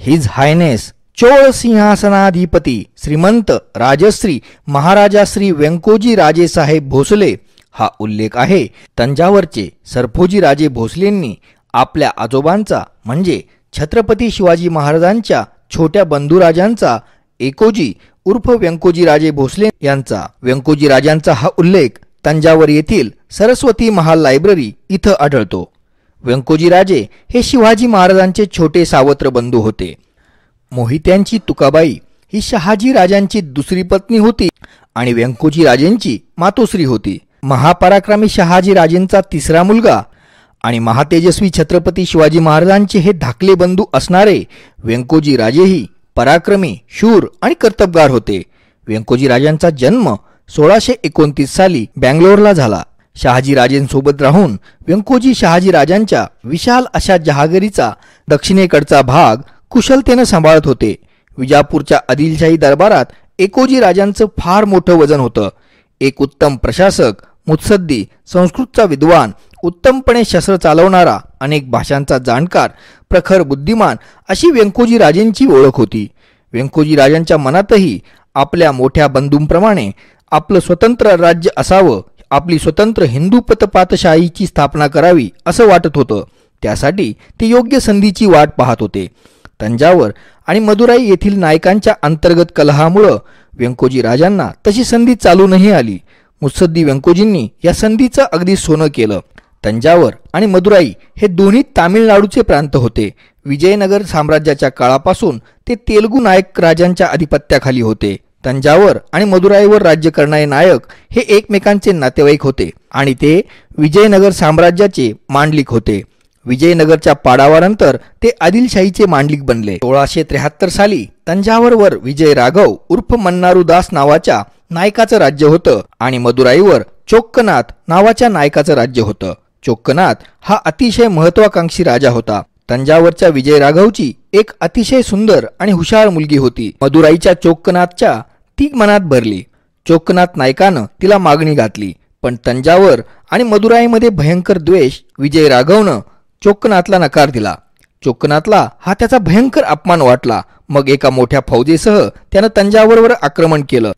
His Highness Chola सिंहासनाधिपती श्रीमंत राजश्री महाराजा श्री व्यंकोजी राजेसाहेब भोसले हा उल्लेख आहे. तंजावरचे सरफोजी राजे भोसलेंनी आपल्या आजोबांचा म्हणजे छत्रपती शिवाजी महाराजांच्या छोट्या बंधुराजांचा एकोजी उर्फ व्यंकोजी राजे भोसले यांचा. व्यंकोजी राजांचा हा उल्लेख तंजावर येथील सरस्वती महाल लायब्ररी इथं आढळतो. व्यंकोजी राजे हे शिवाजी महाराजांचे छोटे सावत्र बंधू होते. मोहित्यांची तुकाबाई ही शहाजी राजांची दुसरी पत्नी होती आणि व्यंकोजी राजेंची मातोश्री होती. महापराक्रमी शहाजी राजेंचा तिसरा मुलगा आणि महातेजस्वी छत्रपती शिवाजी महाराजांचे हे धाकले बंधू असणारे व्यंकोजी राजेही पराक्रमी शूर आणि कर्तबगार होते. व्यंकोजी राजांचा जन्म सोळाशे एकोणतीस साली बँगलोरला झाला. शहाजीराजेंसोबत राहून व्यंकोजी शहाजी राजांच्या विशाल अशा जहागिरीचा दक्षिणेकडचा भाग कुशलतेनं सांभाळत होते. विजापूरच्या आदिलशाही दरबारात एकोजी राजांचं फार मोठं वजन होतं. एक उत्तम प्रशासक मुत्सद्दी संस्कृतचा विद्वान उत्तमपणे शस्त्र चालवणारा अनेक भाषांचा जाणकार प्रखर बुद्धिमान अशी व्यंकोजी राजेंची ओळख होती. व्यंकोजी राजांच्या मनातही आपल्या मोठ्या बंधूंप्रमाणे आपलं स्वतंत्र राज्य असावं आपली स्वतंत्र हिंदू पतपातशाहीची स्थापना करावी असं वाटत होतं. त्यासाठी ते योग्य संधीची वाट पाहत होते. तंजावर आणि मदुराई येथील नायकांच्या अंतर्गत कलहामुळं व्यंकोजी राजांना तशी संधी चालूनही आली. मुत्सद्दी व्यंकोजींनी या संधीचं अगदी सोनं केलं. तंजावर आणि मदुराई हे दोन्ही तामिळनाडूचे प्रांत होते. विजयनगर साम्राज्याच्या काळापासून ते तेलगू नायक राजांच्या अधिपत्याखाली होते. तंजावर आणि मदुराईवर राज्य करणारे नायक हे एकमेकांचे नातेवाईक होते आणि ते विजयनगर साम्राज्याचे मांडलिक होते. विजयनगरच्या पाडावानंतर ते आदिलशाहीचे मांडलिक बनले. सोळाशे त्र्याहत्तर साली तंजावरवर विजय राघव उर्फ मन्नारू दास नावाच्या नायकाचं राज्य होतं आणि मदुराईवर चोक्कनाथ नावाच्या नायकाचं राज्य होतं. चोक्कनाथ हा अतिशय महत्वाकांक्षी राजा होता. तंजावरच्या विजय राघवची एक अतिशय सुंदर आणि हुशार मुलगी होती. मदुराईच्या चोक्कनाथच्या ती मनात भरली. चोक्कनाथ नायकानं तिला मागणी घातली. पण तंजावर आणि मदुराईमध्ये भयंकर द्वेष विजय राघवनं चोक्कनाथला नकार दिला. चोक्कनाथला हा त्याचा भयंकर अपमान वाटला. मग एका मोठ्या फौजेसह त्यानं तंजावरवर आक्रमण केलं.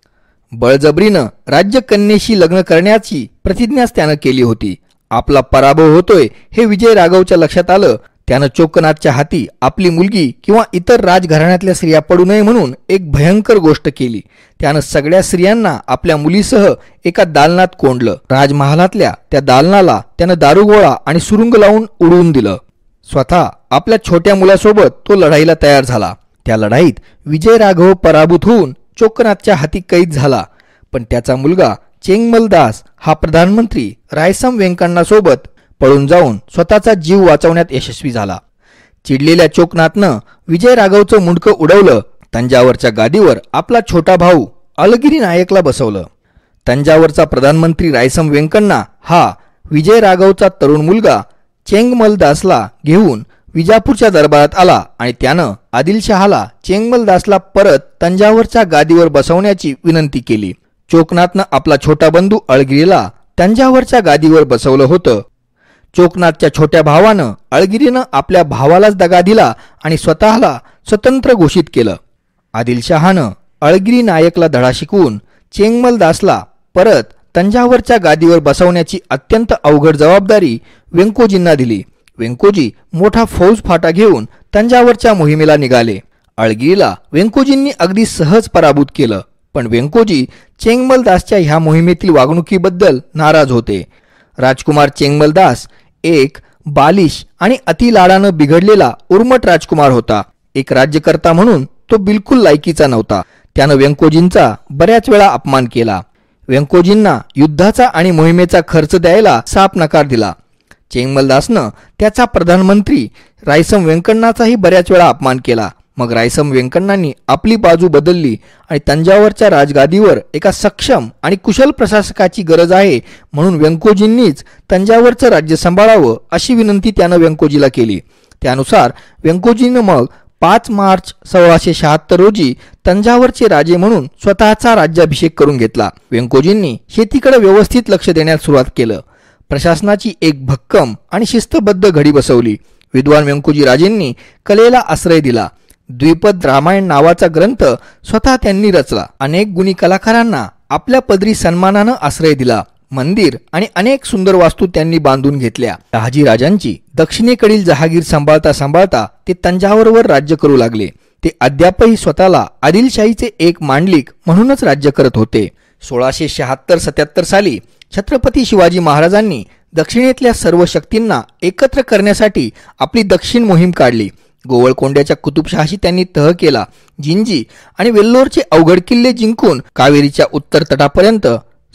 बळजबरीनं राज्यकन्येशी लग्न करण्याची प्रतिज्ञाच त्यानं केली होती. आपला पराभव होतोय हे विजय राघवच्या लक्षात आलं त्यानं चोकनाथच्या हाती आपली मुलगी किंवा इतर राजघराण्यातल्या स्त्रिया पडू नये म्हणून एक भयंकर गोष्ट केली. त्यानं सगळ्या स्त्रियांना आपल्या मुलीसह एका दालनात कोंडलं. राजमहालातल्या त्या दालनाला त्यानं दारुगोळा आणि सुरुंग लावून उडवून दिलं. स्वतः आपल्या छोट्या मुलासोबत तो लढाईला तयार झाला. त्या लढाईत विजय राघव पराभूत होऊन चोकनाथच्या हाती कैद झाला. पण त्याचा मुलगा चेंगमल दास हा प्रधानमंत्री रायसम व्यंकण्णासोबत पळून जाऊन स्वतःचा जीव वाचवण्यात यशस्वी झाला. चिडलेल्या चोकनाथनं विजय राघवचं मुंडकं उडवलं तंजावरच्या गादीवर आपला छोटा भाऊ अलगिरी नायकला बसवलं. तंजावरचा प्रधानमंत्री रायसम व्यंकण्णा हा विजय राघवचा तरुण मुलगा चेंगमल दासला घेऊन विजापूरच्या दरबारात आला आणि त्यानं आदिलशहाला चेंगमल दासला परत तंजावरच्या गादीवर बसवण्याची विनंती केली. चोकनाथनं आपला छोटा बंधू अळगिरीला तंजावरच्या गादीवर बसवलं होतं. चोकनाथच्या छोट्या भावानं अळगिरीनं आपल्या भावालाच दगा दिला आणि स्वतःला स्वतंत्र घोषित केलं. आदिलशहानं अळगिरी नायकला धडा शिकवून चेंगमल दासला परत तंजावरच्या गादीवर बसवण्याची अत्यंत अवघड जबाबदारी व्यंकोजींना दिली. व्यंकोजी मोठा फौज फाटा घेऊन तंजावरच्या मोहिमेला निघाले. अळगिरीला व्यंकोजींनी अगदी सहज पराभूत केलं. पण व्यंकोजी चेंगमल दासच्या ह्या मोहिमेतील वागणुकीबद्दल नाराज होते. राजकुमार चेंगमलदास एक बालिश आणि अतिलाडानं बिघडलेला उर्मट राजकुमार होता. एक राज्यकर्ता म्हणून तो बिलकुल लायकीचा नव्हता. त्यानं व्यंकोजींचा बऱ्याच वेळा अपमान केला. व्यंकोजींना युद्धाचा आणि मोहिमेचा खर्च द्यायला साप नकार दिला. चेंगमलदासनं त्याचा प्रधानमंत्री रायसम व्यंकण्णाचाही बऱ्याच वेळा अपमान केला. मग रायसम व्यंकण्णांनी आपली बाजू बदलली आणि तंजावरच्या राजगादीवर एका सक्षम आणि कुशल प्रशासकाची गरज आहे म्हणून व्यंकोजींनीच तंजावरचं राज्य सांभाळावं अशी विनंती त्यानं व्यंकोजीला केली. त्यानुसार व्यंकोजीनं मग पाच मार्च सोळाशे शहात्तर रोजी तंजावरचे राजे म्हणून स्वतःचा राज्याभिषेक करून घेतला. व्यंकोजींनी शेतीकडे व्यवस्थित लक्ष देण्यास सुरुवात केलं. प्रशासनाची एक भक्कम आणि शिस्तबद्ध घडी बसवली. विद्वान व्यंकोजी राजेंनी कलेला आश्रय दिला. द्विपद रामायण नावाचा ग्रंथ स्वतः त्यांनी रचला. अनेक गुणी कलाकारांना आपल्या पदरी सन्मानानं आश्रय दिला. मंदिर आणि अनेक सुंदर वास्तू त्यांनी बांधून घेतल्या. शहाजी राजांची दक्षिणेकडील जहागीर सांभाळता सांभाळता ते तंजावरवर राज्य करू लागले. ते अद्यापही स्वतःला आदिलशाहीचे एक मांडलिक म्हणूनच राज्य करत होते. सोळाशे शहात्तर सत्याहत्तर साली छत्रपती शिवाजी महाराजांनी दक्षिणेतल्या सर्व शक्तींना एकत्र करण्यासाठी आपली दक्षिण मोहीम काढली. गोवळकोंड्याच्या कुतुबशहाशी त्यांनी तह केला. जिंजी आणि वेल्लोरचे अवघड किल्ले जिंकून कावेरीच्या उत्तर तटापर्यंत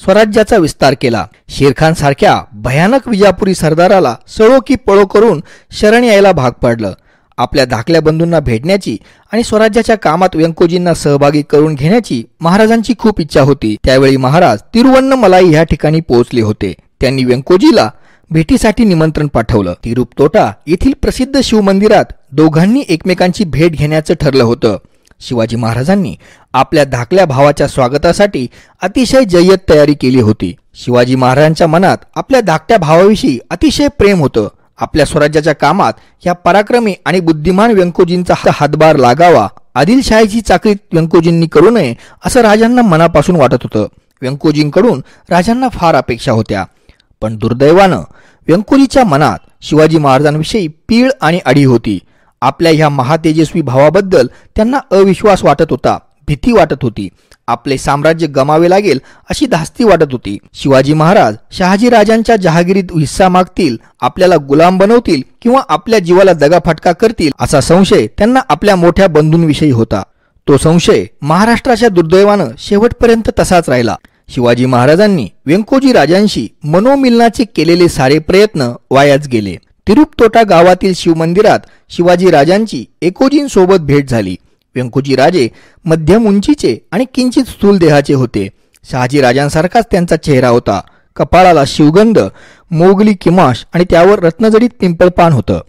स्वराज्याचा विस्तार केला. शेरखान सारख्या भयानक विजापुरी सरदाराला सळो की पळो करून शरण यायला भाग पडलं. आपल्या धाकल्या बंधूंना भेटण्याची आणि स्वराज्याच्या कामात व्यंकोजींना सहभागी करून घेण्याची महाराजांची खूप इच्छा होती. त्यावेळी महाराज तिरुवन्नमलाई ह्या ठिकाणी पोहोचले होते. त्यांनी व्यंकोजीला भेटीसाठी निमंत्रण पाठवलं. तिरुपतोटा येथील प्रसिद्ध शिवमंदिरात दोघांनी एकमेकांची भेट घेण्याचं ठरलं होतं. शिवाजी महाराजांनी आपल्या धाकल्या भावाच्या स्वागतासाठी अतिशय जय्यत तयारी केली होती. शिवाजी महाराजांच्या मनात आपल्या धाकट्या भावाविषयी अतिशय प्रेम होतं. आपल्या स्वराज्याच्या कामात या पराक्रमी आणि बुद्धिमान व्यंकोजींचा हातभार लागावा आदिलशाहीची चाकरी व्यंकोजींनी करू नये असं राजांना मनापासून वाटत होतं. व्यंकोजींकडून राजांना फार अपेक्षा होत्या. पण दुर्दैवानं व्यंकोजीच्या मनात शिवाजी महाराजांविषयी पीळ आणि अडी होती. आपल्या ह्या महातेजस्वी भावाबद्दल त्यांना अविश्वास वाटत होता भीती वाटत होती. आपले साम्राज्य गमावे लागेल अशी धास्ती वाटत होती. शिवाजी महाराज शहाजी राजांच्या जहागिरीत हिस्सा मागतील आपल्याला गुलाम बनवतील किंवा आपल्या जीवाला दगाफटका करतील असा संशय त्यांना आपल्या मोठ्या बंधूंविषयी होता. तो संशय महाराष्ट्राच्या दुर्दैवानं शेवटपर्यंत तसाच राहिला. शिवाजी महाराजांनी व्यंकोजी राजांशी मनोमिलनाचे केलेले सारे प्रयत्न वायाच गेले. तिरुपतोटा गावातील शिवमंदिरात शिवाजी राजांची एकोजींसोबत भेट झाली. व्यंकोजी राजे मध्यम उंचीचे आणि किंचित स्थूल देहाचे होते. शहाजी राजांसारखाच त्यांचा चेहरा होता. कपाळाला शिवगंध मोगली किमाश आणि त्यावर रत्नजडीत पिंपळपान होतं.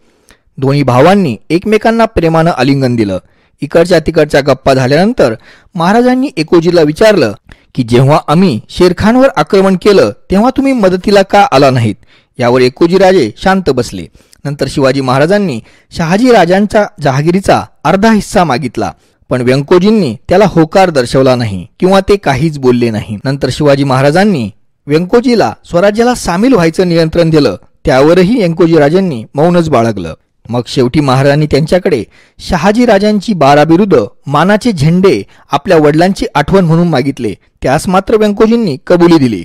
दोन्ही भावांनी एकमेकांना प्रेमानं आलिंगन दिलं. इकडच्या तिकडच्या गप्पा झाल्यानंतर महाराजांनी एकोजीला विचारलं की जेव्हा आम्ही शेरखानवर आक्रमण केलं तेव्हा तुम्ही मदतीला का आला नाहीत? यावर एकोजीराजे शांत बसले. नंतर शिवाजी महाराजांनी शहाजी राजांच्या जहागिरीचा अर्धा हिस्सा मागितला पण व्यंकोजींनी त्याला होकार दर्शवला नाही किंवा ते काहीच बोलले नाही. नंतर शिवाजी महाराजांनी व्यंकोजीला स्वराज्याला सामील व्हायचं नियंत्रण दिलं त्यावरही व्यंकोजी राजांनी मौनच बाळगलं. मग शेवटी महाराजांनी त्यांच्याकडे शहाजी राजांची बाराविरुद्ध मानाचे झेंडे आपल्या वडिलांची आठवण म्हणून मागितले. त्यास मात्र व्यंकोजींनी कबुली दिली.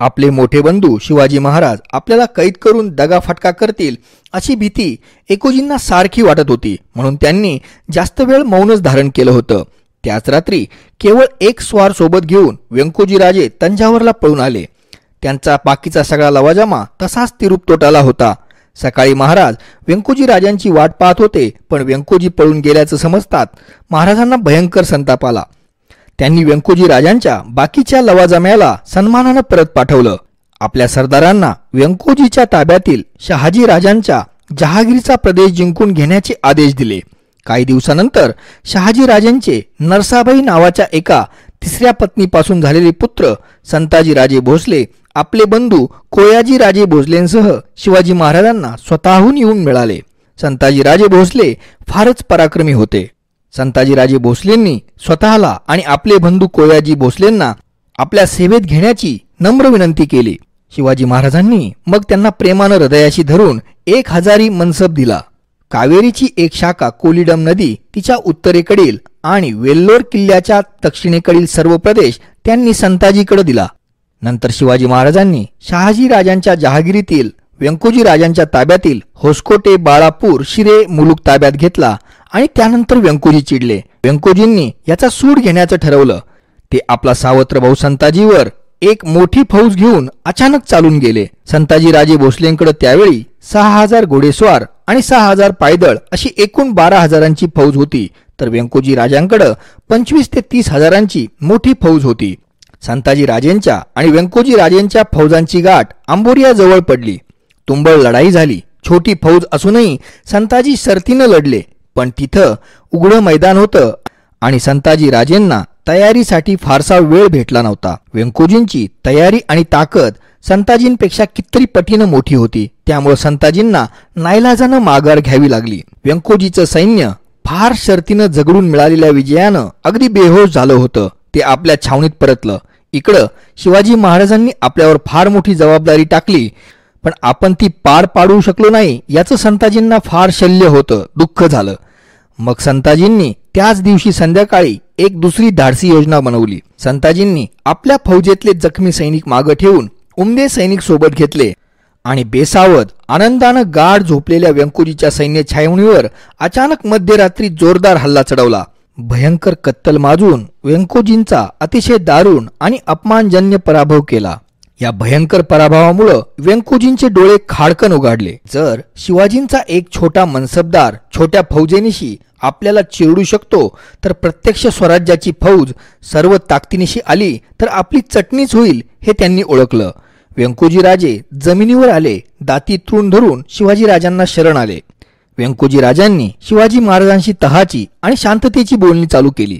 आपले मोठे बंधू शिवाजी महाराज आपल्याला कैद करून दगाफटका करतील अशी भीती एकोजींना सारखी वाटत होती. म्हणून त्यांनी जास्त वेळ मौनच धारण केलं होतं. त्याच रात्री केवळ एक स्वार सोबत घेऊन व्यंकोजी राजे तंजावरला पळून आले. त्यांचा बाकीचा सगळा लवाजमा तसाच तिरुपतोटाला होता. सकाळी महाराज व्यंकोजी राजांची वाट पाहत होते पण व्यंकोजी पळून गेल्याचं समजतात. महाराजांना भयंकर संताप आला. त्यांनी व्यंकोजी राजांच्या बाकीच्या लवाजम्याला सन्मानानं परत पाठवलं. आपल्या सरदारांना व्यंकोजीच्या ताब्यातील शहाजी राजांच्या जहागीरचा प्रदेश जिंकून घेण्याचे आदेश दिले. काही दिवसानंतर शहाजी राजांचे नरसाबाई नावाच्या एका तिसऱ्या पत्नीपासून झालेले पुत्र संताजी राजे भोसले आपले बंधू कोयाजी राजे भोसलेंसह शिवाजी महाराजांना स्वतःहून येऊन मिळाले. संताजी राजे भोसले फारच पराक्रमी होते. संताजीराजे भोसलेंनी स्वतःला आणि आपले बंधू कोयाजी भोसलेंना आपल्या सेवेत घेण्याची नम्र विनंती केली. शिवाजी महाराजांनी मग त्यांना प्रेमानं हृदयाशी धरून एक हजारी मनसब दिला. कावेरीची एक शाखा कोलिडम नदी तिच्या उत्तरेकडील आणि वेल्लोर किल्ल्याच्या दक्षिणेकडील सर्व प्रदेश त्यांनी संताजीकडे दिला. नंतर शिवाजी महाराजांनी शहाजी राजांच्या जहागिरीतील व्यंकोजी राजांच्या ताब्यातील होस्कोटे बाळापूर शिरे मुलूक ताब्यात घेतला आणि त्यानंतर व्यंकोजी चिडले. व्यंकोजींनी याचा सूड घेण्याचं ठरवलं. ते आपला सावत्र भाऊ संताजीवर एक मोठी फौज घेऊन अचानक चालून गेले. संताजी राजे भोसलेंकडे त्यावेळी सहा हजार घोडेस्वार आणि सहा हजार पायदळ अशी एकूण बारा हजारांची फौज होती. तर व्यंकोजी राजांकडे पंचवीस ते तीस हजारांची मोठी फौज होती. संताजी राजेंच्या आणि व्यंकोजी राजेंच्या फौजांची गाठ आंबोरिया जवळ पडली. तुंबळ लढाई झाली. छोटी फौज असूनही संताजी सरतीनं लढले. पण तिथं उघडं मैदान होतं आणि संताजी राजेंना तयारीसाठी फारसा वेळ भेटला नव्हता. व्यंकोजींची तयारी आणि ताकद संताजींपेक्षा कितीतरी पटीनं मोठी होती. त्यामुळे संताजींना नाईलाजानं माघार घ्यावी लागली. व्यंकोजीचं सैन्य फार शर्तीनं झगडून मिळालेल्या विजयानं अगदी बेहोश झालं होतं. ते आपल्या छावणीत परतलं. इकडं शिवाजी महाराजांनी आपल्यावर फार मोठी जबाबदारी टाकली पण आपण ती पार पाडू शकलो नाही याचं संताजींना फार शल्य होतं दुःख झालं. मग संताजींनी त्याच दिवशी संध्याकाळी एक दुसरी धाडसी योजना बनवली. संताजींनी आपल्या फौजेतले जखमी सैनिक मागं ठेवून उमदे सैनिक सोबत घेतले. आणि बेसावत आनंदानं गाढ झोपलेल्या व्यंकुजीच्या सैन्य छावणीवर अचानक मध्यरात्री जोरदार हल्ला चढवला. भयंकर कत्तल माजून व्यंकोजींचा अतिशय दारुण आणि अपमानजन्य पराभव केला. या भयंकर पराभवामुळं व्यंकोजींचे डोळे खाडकन उघडले. जर शिवाजींचा एक छोटा मनसबदार छोट्या फौजेनिशी आपल्याला चिरडू शकतो तर प्रत्यक्ष स्वराज्याची फौज सर्व ताकदीनिशी आली तर आपली चटणीच होईल हे त्यांनी ओळखलं. व्यंकोजी राजे जमिनीवर आले दाती तृण धरून शिवाजी राजांना शरण आले. व्यंकोजी राजांनी शिवाजी महाराजांशी तहाची आणि शांततेची बोलणी चालू केली.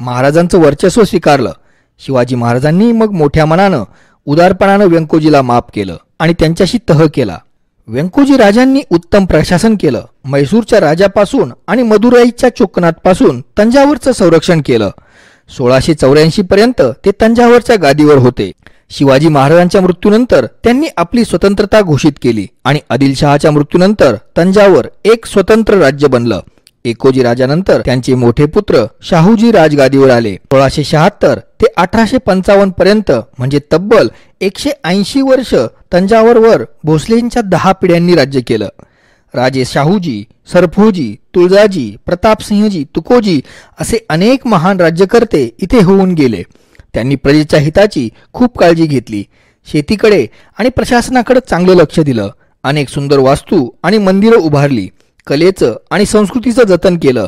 महाराजांचं वर्चस्व स्वीकारलं. शिवाजी महाराजांनी मग मोठ्या मनानं उदारपणानं व्यंकोजीला माफ केलं आणि त्यांच्याशी तह केला. व्यंकोजी राजांनी उत्तम प्रशासन केलं. मैसूरच्या राजापासून आणि मदुराईच्या चोकनाथपासून तंजावरचं संरक्षण केलं. सोळाशे चौऱ्याऐंशी पर्यंत ते तंजावरच्या गादीवर होते. शिवाजी महाराजांच्या मृत्यूनंतर त्यांनी आपली स्वतंत्रता घोषित केली आणि आदिलशहाच्या मृत्यूनंतर तंजावर एक स्वतंत्र राज्य बनलं. एकोजी राजानंतर त्यांचे मोठे पुत्र शाहूजी राजगादीवर आले. सोळाशे शहात्तर ते अठराशे पंचावन्न पर्यंत म्हणजे तब्बल एकशे ऐंशी वर्ष तंजावरवर भोसलेंच्या दहा पिढ्यांनी राज्य केलं. राजे शाहूजी सरफोजी तुळजाजी प्रतापसिंहजी तुकोजी असे अनेक महान राज्यकर्ते इथे होऊन गेले. त्यांनी प्रजेच्या हिताची खूप काळजी घेतली. शेतीकडे आणि प्रशासनाकडे चांगलं लक्ष दिलं. अनेक सुंदर वास्तू आणि मंदिरं उभारली. कलेचं आणि संस्कृतीचं जतन केलं.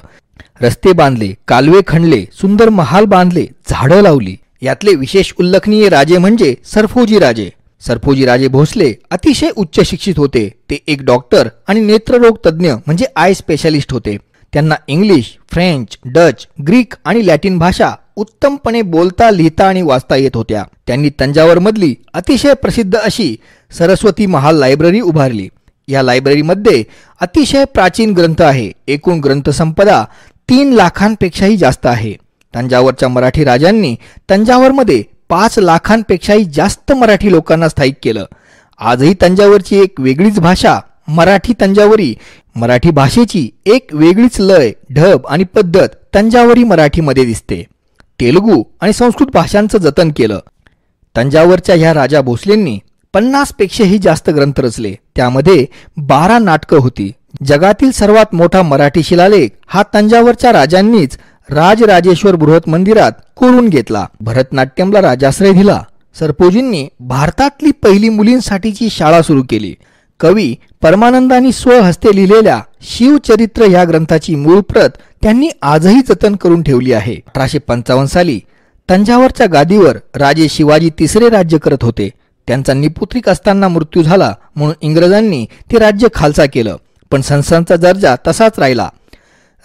रस्ते बांधले कालवे खणले सुंदर महाल बांधले झाडं लावली. यातले विशेष उल्लेखनीय राजे म्हणजे सरफोजी राजे. सरफोजी राजे भोसले अतिशय उच्च शिक्षित होते. ते एक डॉक्टर आणि नेत्ररोग तज्ज्ञ म्हणजे आय स्पेशालिस्ट होते. त्यांना इंग्लिश फ्रेंच डच ग्रीक आणि लॅटिन भाषा उत्तमपणे बोलता लिहिता आणि वाचता येत होत्या. त्यांनी तंजावर मधली अतिशय प्रसिद्ध अशी सरस्वती महाल लायब्ररी उभारली. या लायब्ररीमध्ये अतिशय प्राचीन ग्रंथ आहे. एकूण ग्रंथसंपदा तीन लाखांपेक्षाही जास्त आहे. तंजावरच्या मराठी राजांनी तंजावरमध्ये पाच लाखांपेक्षाही जास्त मराठी लोकांना स्थायिक केलं. आजही तंजावरची एक वेगळीच भाषा मराठी तंजावरी मराठी भाषेची एक वेगळीच लय ढब आणि पद्धत तंजावरी मराठीमध्ये दिसते. तेलुगू आणि संस्कृत भाषांचं जतन केलं. तंजावरच्या ह्या राजा भोसलेंनी पन्नास पेक्षाही जास्त ग्रंथ रचले. त्यामध्ये बारा नाटकं होती. जगातील सर्वात मोठा मराठी शिलालेख हा तंजावरच्या राजांनीच राजराजेश्वर बृहत मंदिरात कोरून घेतला. भरतनाट्यमला राजाश्रय दिला. सरपोजींनी भारतातली पहिली मुलींसाठीची शाळा सुरू केली. कवी परमानंदांनी स्वहस्ते लिहिलेल्या शिवचरित्र या ग्रंथाची मूळ प्रत त्यांनी आजही जतन करून ठेवली आहे. अठराशे पंचावन्न साली तंजावरच्या गादीवर राजे शिवाजी तिसरे राज्य करत होते. त्यांचा निपुत्रिक असताना मृत्यू झाला म्हणून इंग्रजांनी ते राज्य खालसा केलं. पण संस्थांचा दर्जा तसाच राहिला.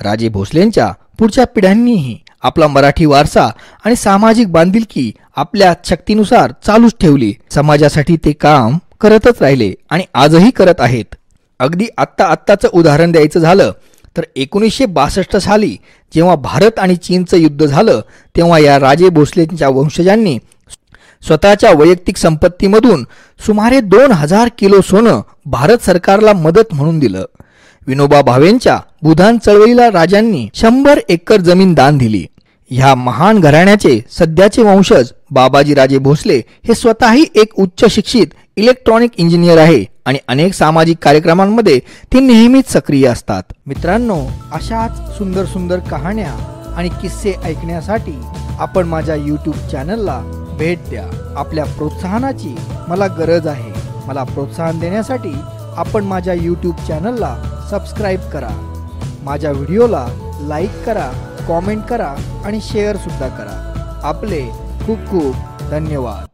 राजे भोसलेंच्या पुढच्या पिढ्यांनीही आपला मराठी वारसा आणि सामाजिक बांधिलकी आपल्या शक्तीनुसार चालूच ठेवली. समाजासाठी ते काम करतच राहिले आणि आजही करत आहेत. अगदी आत्ता आत्ताचं उदाहरण द्यायचं झालं तर एकोणीसशे बासष्ट साली जेव्हा भारत आणि चीनचं युद्ध झालं तेव्हा या राजे भोसलेंच्या वंशजांनी स्वतःच्या वैयक्तिक संपत्तीमधून सुमारे दोन हजार किलो सोनं भारत सरकारला मदत म्हणून दिलं. विनोबा भावेंच्या बुधान चळवळीला राजांनी शंभर एकर जमीन दान दिली. ह्या महान घराण्याचे सध्याचे वंशज बाबाजी राजे भोसले हे स्वतःही एक उच्च शिक्षित इलेक्ट्रॉनिक इंजिनियर आहे आणि अनेक सामाजिक कार्यक्रमांमध्ये ते नेहमीच सक्रिय असतात. मित्रांनो अशाच सुंदर सुंदर कहाण्या आणि किस्से ऐकण्यासाठी आपण माझ्या यूट्यूब चॅनलला भेट द्या. आपल्या प्रोत्साहनाची मला गरज आहे. मला प्रोत्साहन देण्यासाठी आपण माझ्या यूट्यूब चॅनलला सबस्क्राईब करा. माझ्या व्हिडिओला लाईक करा कॉमेंट करा आणि शेअरसुद्धा करा. आपले खूप खूप धन्यवाद.